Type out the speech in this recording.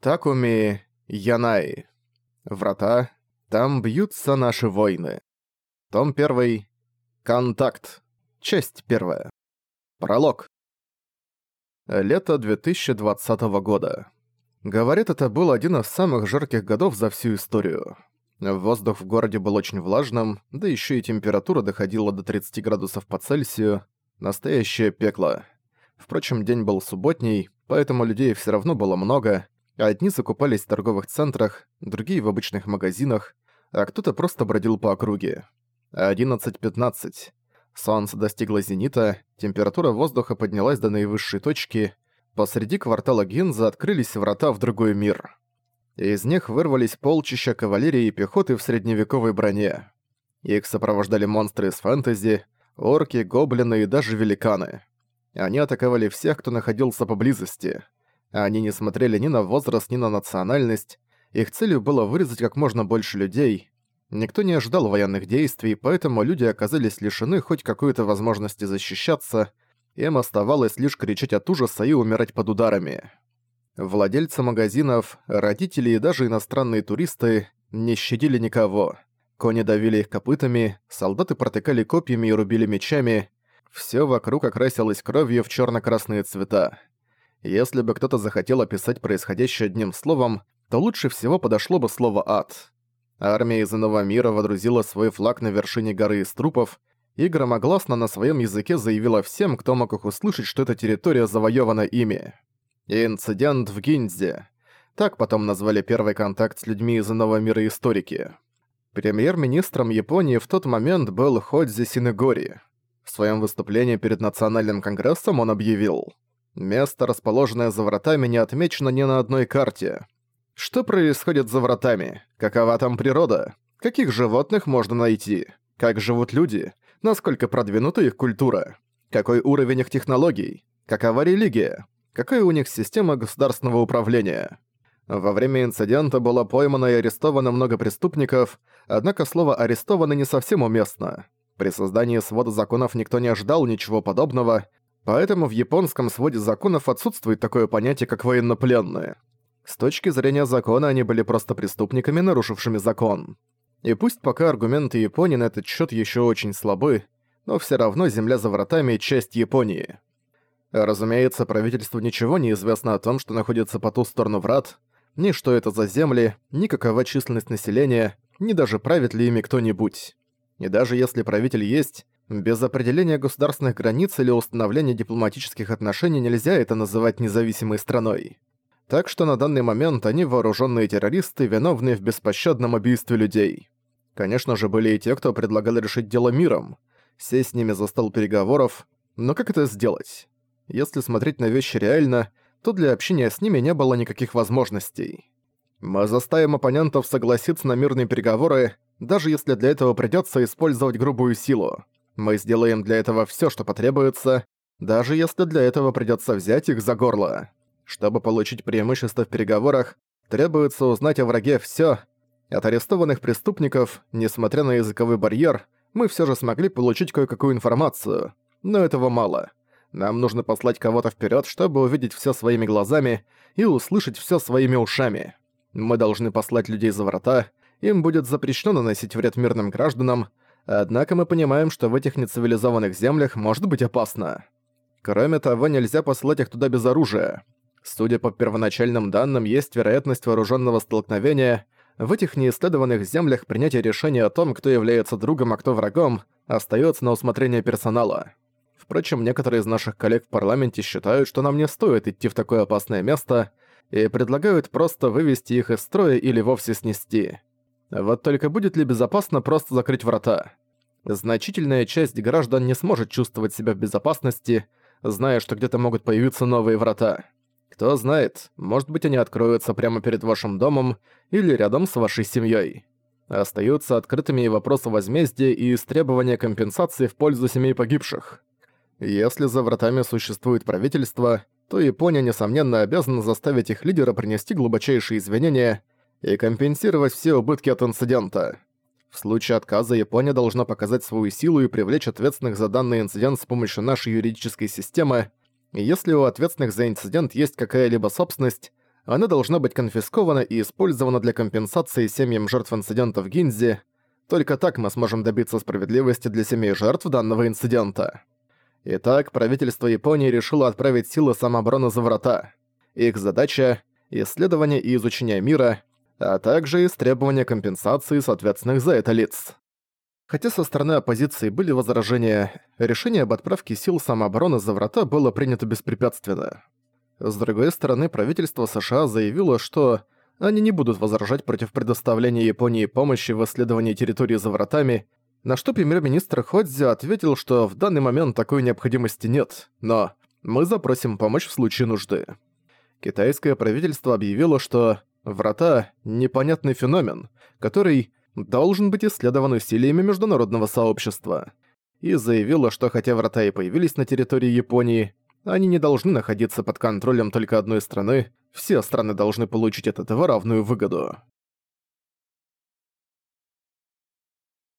Такуми Янай. Врата. Там бьются наши войны. Том 1. Контакт. Часть 1. Пролог. Лето 2020 года. Говорят, это был один из самых жарких годов за всю историю. Воздух в городе был очень влажным, да еще и температура доходила до 30 градусов по Цельсию. Настоящее пекло. Впрочем, день был субботний, поэтому людей все равно было много, Одни закупались в торговых центрах, другие в обычных магазинах, а кто-то просто бродил по округе. 11.15. Солнце достигло зенита, температура воздуха поднялась до наивысшей точки, посреди квартала Гинза открылись врата в другой мир. Из них вырвались полчища кавалерии и пехоты в средневековой броне. Их сопровождали монстры из фэнтези, орки, гоблины и даже великаны. Они атаковали всех, кто находился поблизости – они не смотрели ни на возраст, ни на национальность. Их целью было вырезать как можно больше людей. Никто не ожидал военных действий, поэтому люди оказались лишены хоть какой-то возможности защищаться. Им оставалось лишь кричать от ужаса и умирать под ударами. Владельцы магазинов, родители и даже иностранные туристы не щадили никого. Кони давили их копытами, солдаты протыкали копьями и рубили мечами. Всё вокруг окрасилось кровью в чёрно-красные цвета. Если бы кто-то захотел описать происходящее одним словом, то лучше всего подошло бы слово «ад». Армия из Иного Мира водрузила свой флаг на вершине горы из трупов и громогласно на своем языке заявила всем, кто мог их услышать, что эта территория завоевана ими. Инцидент в Гинзе. Так потом назвали первый контакт с людьми из Иного Мира историки. Премьер-министром Японии в тот момент был Ходзи Синегори. В своем выступлении перед Национальным конгрессом он объявил – Место, расположенное за вратами, не отмечено ни на одной карте. Что происходит за вратами? Какова там природа? Каких животных можно найти? Как живут люди? Насколько продвинута их культура? Какой уровень их технологий? Какова религия? Какая у них система государственного управления? Во время инцидента было поймано и арестовано много преступников, однако слово «арестованы» не совсем уместно. При создании свода законов никто не ожидал ничего подобного, Поэтому в японском своде законов отсутствует такое понятие, как военнопленные. С точки зрения закона они были просто преступниками, нарушившими закон. И пусть пока аргументы Японии на этот счет еще очень слабы, но все равно земля за вратами – часть Японии. Разумеется, правительству ничего не известно о том, что находится по ту сторону врат, ни что это за земли, ни какова численность населения, ни даже правит ли ими кто-нибудь. И даже если правитель есть, без определения государственных границ или установления дипломатических отношений нельзя это называть независимой страной. Так что на данный момент они вооруженные террористы, виновные в беспощадном убийстве людей. Конечно же, были и те, кто предлагал решить дело миром, сесть с ними за стол переговоров, но как это сделать? Если смотреть на вещи реально, то для общения с ними не было никаких возможностей. Мы заставим оппонентов согласиться на мирные переговоры, даже если для этого придётся использовать грубую силу. Мы сделаем для этого всё, что потребуется, даже если для этого придётся взять их за горло. Чтобы получить преимущество в переговорах, требуется узнать о враге всё. От арестованных преступников, несмотря на языковой барьер, мы всё же смогли получить кое-какую информацию. Но этого мало. Нам нужно послать кого-то вперёд, чтобы увидеть всё своими глазами и услышать всё своими ушами. Мы должны послать людей за врата, им будет запрещено наносить вред мирным гражданам, Однако мы понимаем, что в этих нецивилизованных землях может быть опасно. Кроме того, нельзя посылать их туда без оружия. Судя по первоначальным данным, есть вероятность вооруженного столкновения. В этих неисследованных землях принятие решения о том, кто является другом, а кто врагом, остается на усмотрение персонала. Впрочем, некоторые из наших коллег в парламенте считают, что нам не стоит идти в такое опасное место, и предлагают просто вывести их из строя или вовсе снести. Вот только будет ли безопасно просто закрыть врата? Значительная часть граждан не сможет чувствовать себя в безопасности, зная, что где-то могут появиться новые врата. Кто знает, может быть они откроются прямо перед вашим домом или рядом с вашей семьей. Остаются открытыми и вопросы возмездия и истребования компенсации в пользу семей погибших. Если за вратами существует правительство, то Япония, несомненно, обязана заставить их лидера принести глубочайшие извинения и компенсировать все убытки от инцидента. В случае отказа Япония должна показать свою силу и привлечь ответственных за данный инцидент с помощью нашей юридической системы. И если у ответственных за инцидент есть какая-либо собственность, Она должна быть конфискована и использована для компенсации семьям жертв инцидента в Гинзе. Только так мы сможем добиться справедливости для семей жертв данного инцидента. Итак, правительство Японии решило отправить силы самообороны за врата. Их задача – исследование и изучение мира, а также истребование компенсации соответственных за это лиц. Хотя со стороны оппозиции были возражения, решение об отправке сил самообороны за врата было принято беспрепятственно. С другой стороны, правительство США заявило, что они не будут возражать против предоставления Японии помощи в исследовании территории за вратами, на что премьер-министр Ходзя ответил, что в данный момент такой необходимости нет, но мы запросим помощь в случае нужды. Китайское правительство объявило, что врата – непонятный феномен, который должен быть исследован усилиями международного сообщества. И заявила, что хотя врата и появились на территории Японии, они не должны находиться под контролем только одной страны, все страны должны получить от этого равную выгоду.